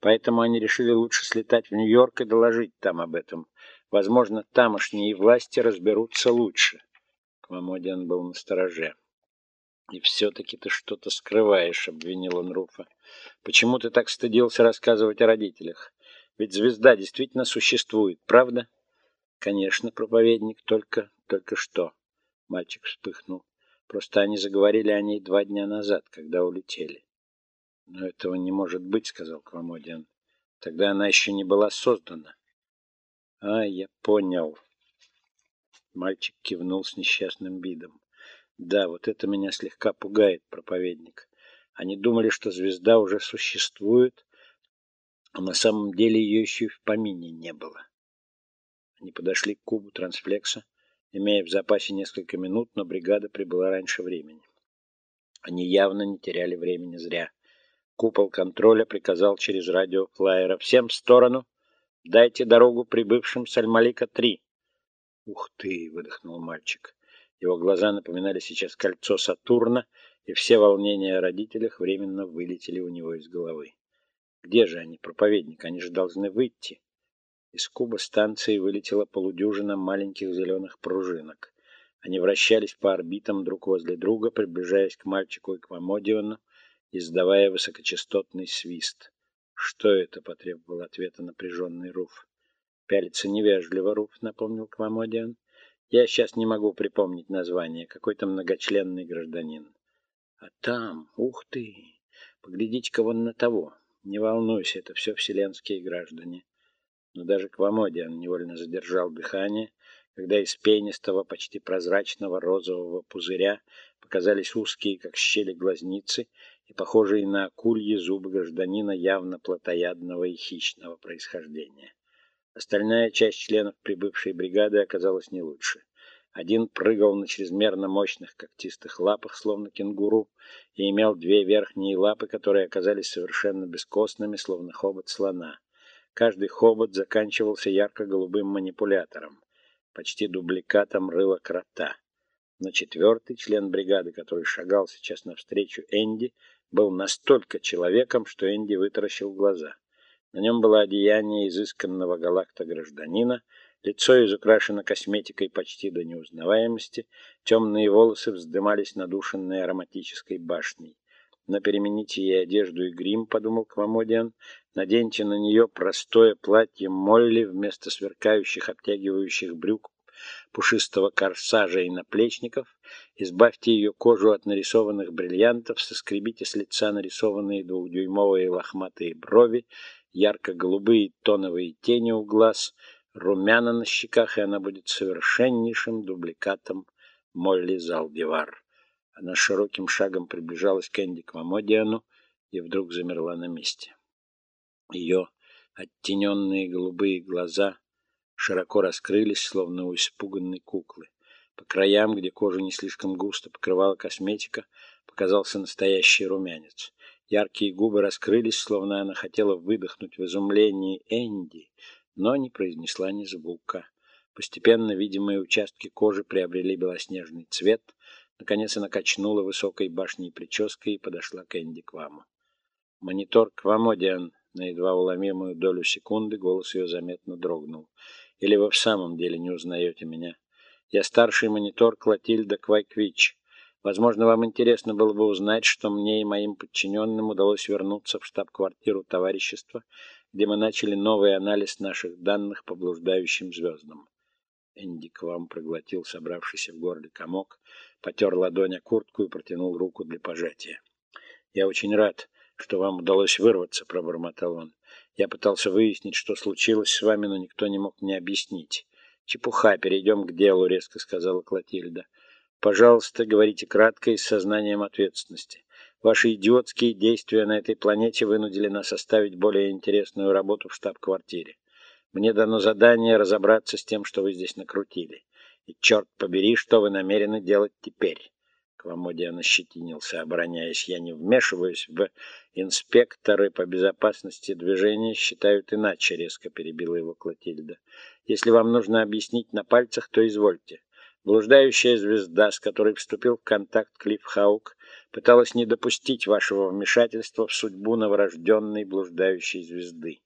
Поэтому они решили лучше слетать в Нью-Йорк и доложить там об этом. Возможно, тамошние власти разберутся лучше. Квамодиан был на. «И все-таки ты что-то скрываешь», — обвинил он Руфа. «Почему ты так стыдился рассказывать о родителях? Ведь звезда действительно существует, правда?» «Конечно, проповедник, только... только что...» Мальчик вспыхнул. «Просто они заговорили о ней два дня назад, когда улетели». «Но этого не может быть», — сказал Квамодиан. «Тогда она еще не была создана». «А, я понял». Мальчик кивнул с несчастным видом. Да, вот это меня слегка пугает, проповедник. Они думали, что звезда уже существует, а на самом деле ее еще и в помине не было. Они подошли к кубу трансфлекса, имея в запасе несколько минут, но бригада прибыла раньше времени. Они явно не теряли времени зря. Купол контроля приказал через радио флайера «Всем в сторону! Дайте дорогу прибывшим с Альмалика-3!» «Ух ты!» — выдохнул мальчик. Его глаза напоминали сейчас кольцо Сатурна, и все волнения о родителях временно вылетели у него из головы. Где же они, проповедник? Они же должны выйти. Из куба станции вылетела полудюжина маленьких зеленых пружинок. Они вращались по орбитам друг возле друга, приближаясь к мальчику и к Мамодиону, издавая высокочастотный свист. «Что это?» — потребовал ответа напряженный Руф. «Пялится невежливо, Руф», — напомнил Квамодиан. Я сейчас не могу припомнить название. Какой-то многочленный гражданин. А там, ух ты, поглядите-ка вон на того. Не волнуйся, это все вселенские граждане. Но даже Квамодиан невольно задержал дыхание, когда из пенистого, почти прозрачного розового пузыря показались узкие, как щели глазницы, и похожие на акульи зубы гражданина явно плотоядного и хищного происхождения. Остальная часть членов прибывшей бригады оказалась не лучше. Один прыгал на чрезмерно мощных когтистых лапах, словно кенгуру, и имел две верхние лапы, которые оказались совершенно бескостными, словно хобот слона. Каждый хобот заканчивался ярко-голубым манипулятором, почти дубликатом рыла крота. Но четвертый член бригады, который шагал сейчас навстречу Энди, был настолько человеком, что Энди вытаращил глаза. На нем было одеяние изысканного галакта-гражданина, лицо изукрашено косметикой почти до неузнаваемости, темные волосы вздымались надушенной ароматической башней. Но перемените ей одежду и грим, подумал Квамодиан, наденьте на нее простое платье Молли вместо сверкающих обтягивающих брюк пушистого корсажа и наплечников, избавьте ее кожу от нарисованных бриллиантов, соскребите с лица нарисованные двухдюймовые лохматые брови, ярко-голубые тоновые тени у глаз, румяна на щеках, и она будет совершеннейшим дубликатом Молли Залдивар. Она широким шагом приближалась к Энди Квамодиану и вдруг замерла на месте. Ее оттененные голубые глаза широко раскрылись, словно у испуганной куклы. По краям, где кожу не слишком густо покрывала косметика, показался настоящий румянец. Яркие губы раскрылись, словно она хотела выдохнуть в изумлении Энди, но не произнесла ни звука. Постепенно видимые участки кожи приобрели белоснежный цвет. Наконец она качнула высокой башней прической и подошла к Энди Кваму. Монитор Квамодиан на едва уломимую долю секунды голос ее заметно дрогнул. «Или вы в самом деле не узнаете меня? Я старший монитор Клотильда Квайквич. Возможно, вам интересно было бы узнать, что мне и моим подчиненным удалось вернуться в штаб-квартиру товарищества, где мы начали новый анализ наших данных по блуждающим звездам. Энди к вам проглотил собравшийся в горле комок, потер ладонь о куртку и протянул руку для пожатия. «Я очень рад, что вам удалось вырваться», — пробормотал он. «Я пытался выяснить, что случилось с вами, но никто не мог мне объяснить». «Чепуха, перейдем к делу», — резко сказала Клотильда. Пожалуйста, говорите кратко и с сознанием ответственности. Ваши идиотские действия на этой планете вынудили нас оставить более интересную работу в штаб-квартире. Мне дано задание разобраться с тем, что вы здесь накрутили. И черт побери, что вы намерены делать теперь. Квамодиан ощетинился, обороняясь. Я не вмешиваюсь в... Инспекторы по безопасности движения считают иначе, резко перебила его Клотильда. Если вам нужно объяснить на пальцах, то извольте. Блуждающая звезда, с которой вступил в контакт Клифф Хаук, пыталась не допустить вашего вмешательства в судьбу новорожденной блуждающей звезды.